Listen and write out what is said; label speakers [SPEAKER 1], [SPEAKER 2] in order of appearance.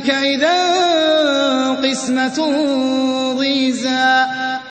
[SPEAKER 1] تِلْكَ إِذًا قِسْمَةٌ ضِيزَىٰ.